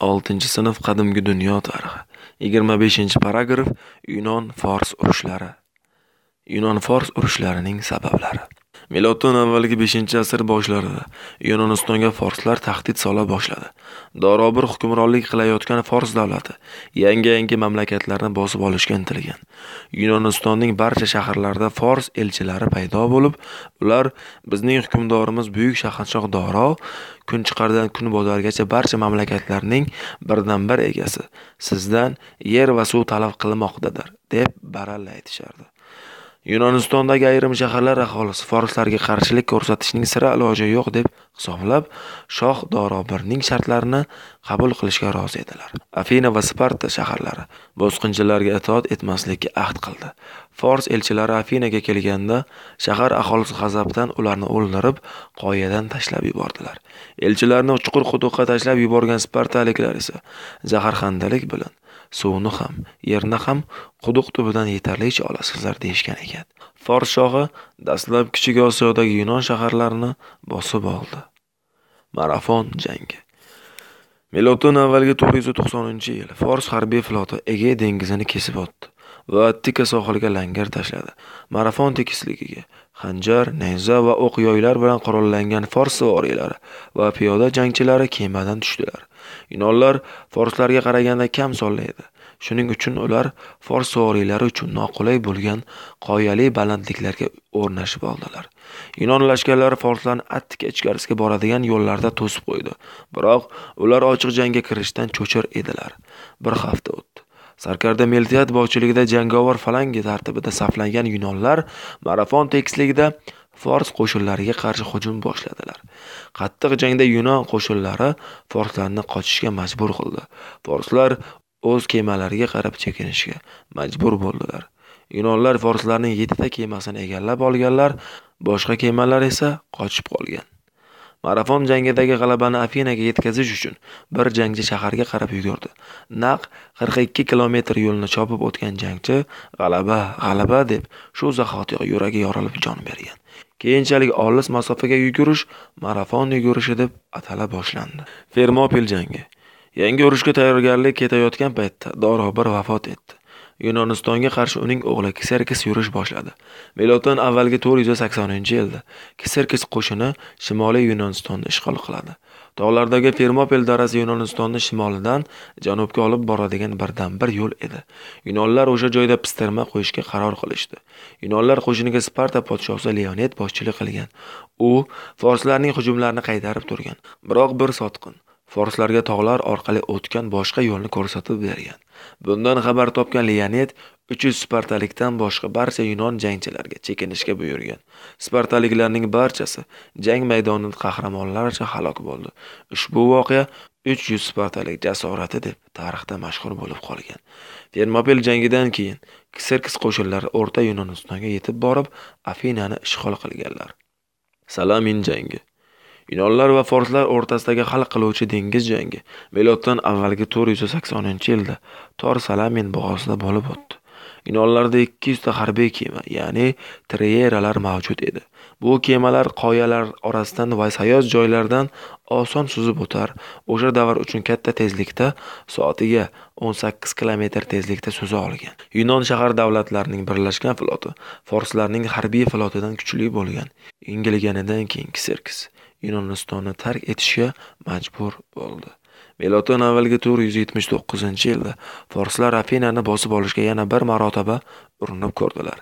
Oltinchi sinf Qadimgi dunyo tarixi. Yigirma beshinchi paragraf Yunon-Fors urushlari. Yunon-Fors urushlarining sabablari. Miloddan avvalgi 5-asr boshlarida Yunonistonga forslar tahdid sola boshladi. Dorobir hukmronlik qilayotgan Fors davlati yangi-yangi mamlakatlarni bosib olishga intilgan. Yunonistonning barcha shaharlarida Fors elchilari paydo bo'lib, ular bizning hukmdorimiz buyuk shahanshoh Doro kunchiqardan kunbozorgacha barcha mamlakatlarning birdan-bir egasi, sizdan yer va suv talab qilmoqdadir, deb baralla aytishardi. Yunonistondagi ayrim shaharlar aholisi forslarga qarshilik ko'rsatishning sira iloji yo'q deb hisoblab, shoh Dorobirning shartlarini qabul qilishga rozi edilar. Afina va Sparta shaharlari bosqinchilarga itoat etmaslikka ahd qildi. Fors elchilari Afinaga kelganda, shahar aholisi g'azabdan ularni o'ldirib, qoyadan tashlab yubordilar. Elchilarni chuqur quduqqa tashlab yuborgan spartaliklar esa zaharxandalik bilan suvni ham, yerni ham quduq tubidan yetarlicha olasizlar deyishgan ekan. Fors shohi dastlab Kichik Osiyodagi Yunon shaharlarini bosib oldi. Marafon jangi. Miloddan avvalgi 490-yil Fors harbiy floti Egey dengizini kesib o'tdi va Attika sohiliga langar tashladi. Marafon tekisligiga xanjar, nayza va o'q-yoylar bilan qurollangan fors savoriylari va piyoda jangchilari kemadan tushdilar. Yunonlar forslarga qaraganda kam sonli edi. Shuning uchun ular fors savoriylari uchun noqulay bo'lgan qoyali balandliklarga o'rnashib oldilar. Yunon lashkarlari forslarni Attika ichkarisiga boradigan yo'llarda to'sib qo'ydi. Biroq ular ochiq jangga kirishdan cho'chir edilar. Bir hafta o'tdi. Sarkarda Meltiad boshchiligida jangovar falangi tartibida saflangan Yunonlar Marafon tekisligida Fors qo'shinlariga qarshi hujum boshladilar. Qattiq jangda Yunon qo'shinlari forslarni qochishga majbur qildi. Forslar o'z kemalariga qarab chekinishga majbur bo'ldilar. Yunonlar forslarning 7 ta kemasini egallab olganlar, boshqa kemalar esa qochib qolgan. Marafon jangidagi g'alabani Afinaga yetkazish uchun bir jangchi shaharga qarab yugurdi. Naq 42 kilometr yo'lni chopib o'tgan jangchi g'alaba, g'alaba deb shu zahotiyoq yuragi yorilib jon bergan. Keyinchalik olis masofaga yugurish marafon yugurishi deb atala boshlandi. Fermopil jangi. Yangi urushga tayyorgarlik ketayotgan paytda Dorobir vafot etdi. Yunonistonga qarshi uning o'g'li Kiserkis yurish boshladi. Miloddan avvalgi 480-yilda Kiserkis qo'shini Shimoliy Yunonistonni ishg'ol qiladi. Tog'lardagi Fermopil darasi Yunonistonni shimolidan janubga olib boradigan birdan-bir yo'l edi. Yunonlar o'sha joyda pistirma qo'yishga qaror qilishdi. Yunonlar qo'shiniga Sparta podshosi Leonid boshchilik qilgan. U forslarning hujumlarini qaytarib turgan. Biroq bir sotqin forslarga tog'lar orqali o'tgan boshqa yo'lni ko'rsatib bergan. Bundan xabar topgan Leonid 300 spartalikdan boshqa barcha yunon jangchilarga chekinishga buyurgan. Spartaliklarning barchasi jang maydonida qahramonlarcha halok bo'ldi. Ushbu voqea 300 spartalik jasorati deb tarixda mashhur bo'lib qolgan. Termopil jangidan keyin Kserkis qo'shinlari O'rta Yunonistonga yetib borib, Afinani ishg'ol qilganlar. Salamin jangi Yunonlar va forslar o'rtasidagi hal qiluvchi dengiz jangi miloddan avvalgi 480-yilda Tor Salamin bo'g'ozida bo'lib o'tdi. Yunonlarda 200 ta harbiy kema, ya'ni treyeralar mavjud edi. Bu kemalar qoyalar orasidan va sayoz joylardan oson suzib o'tar, o'sha davr uchun katta tezlikda soatiga 18 kilometr tezlikda suza olgan. Yunon shahar davlatlarining birlashgan floti forslarning harbiy flotidan kuchli bo'lgan. Yengilganidan keyin Kiserkis Yunonistonni tark etishga majbur bo'ldi. Miloddan avvalgi 479-yilda forslar Afinani bosib olishga yana bir marotaba urinib ko'rdilar.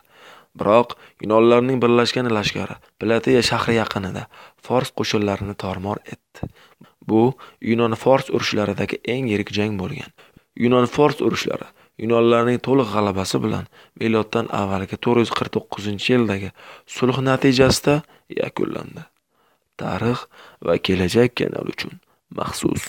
Biroq Yunonlarning birlashgan lashkari Platiya shahri yaqinida fors qo'shinlarini tormor etdi. Bu Yunon-Fors urushlaridagi eng yirik jang bo'lgan. Yunon-Fors urushlari Yunonlarning to'liq g'alabasi bilan miloddan avvalgi 449-yildagi sulh natijasida yakunlandi. Tarix va kelajak kanali uchun maxsus.